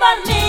para.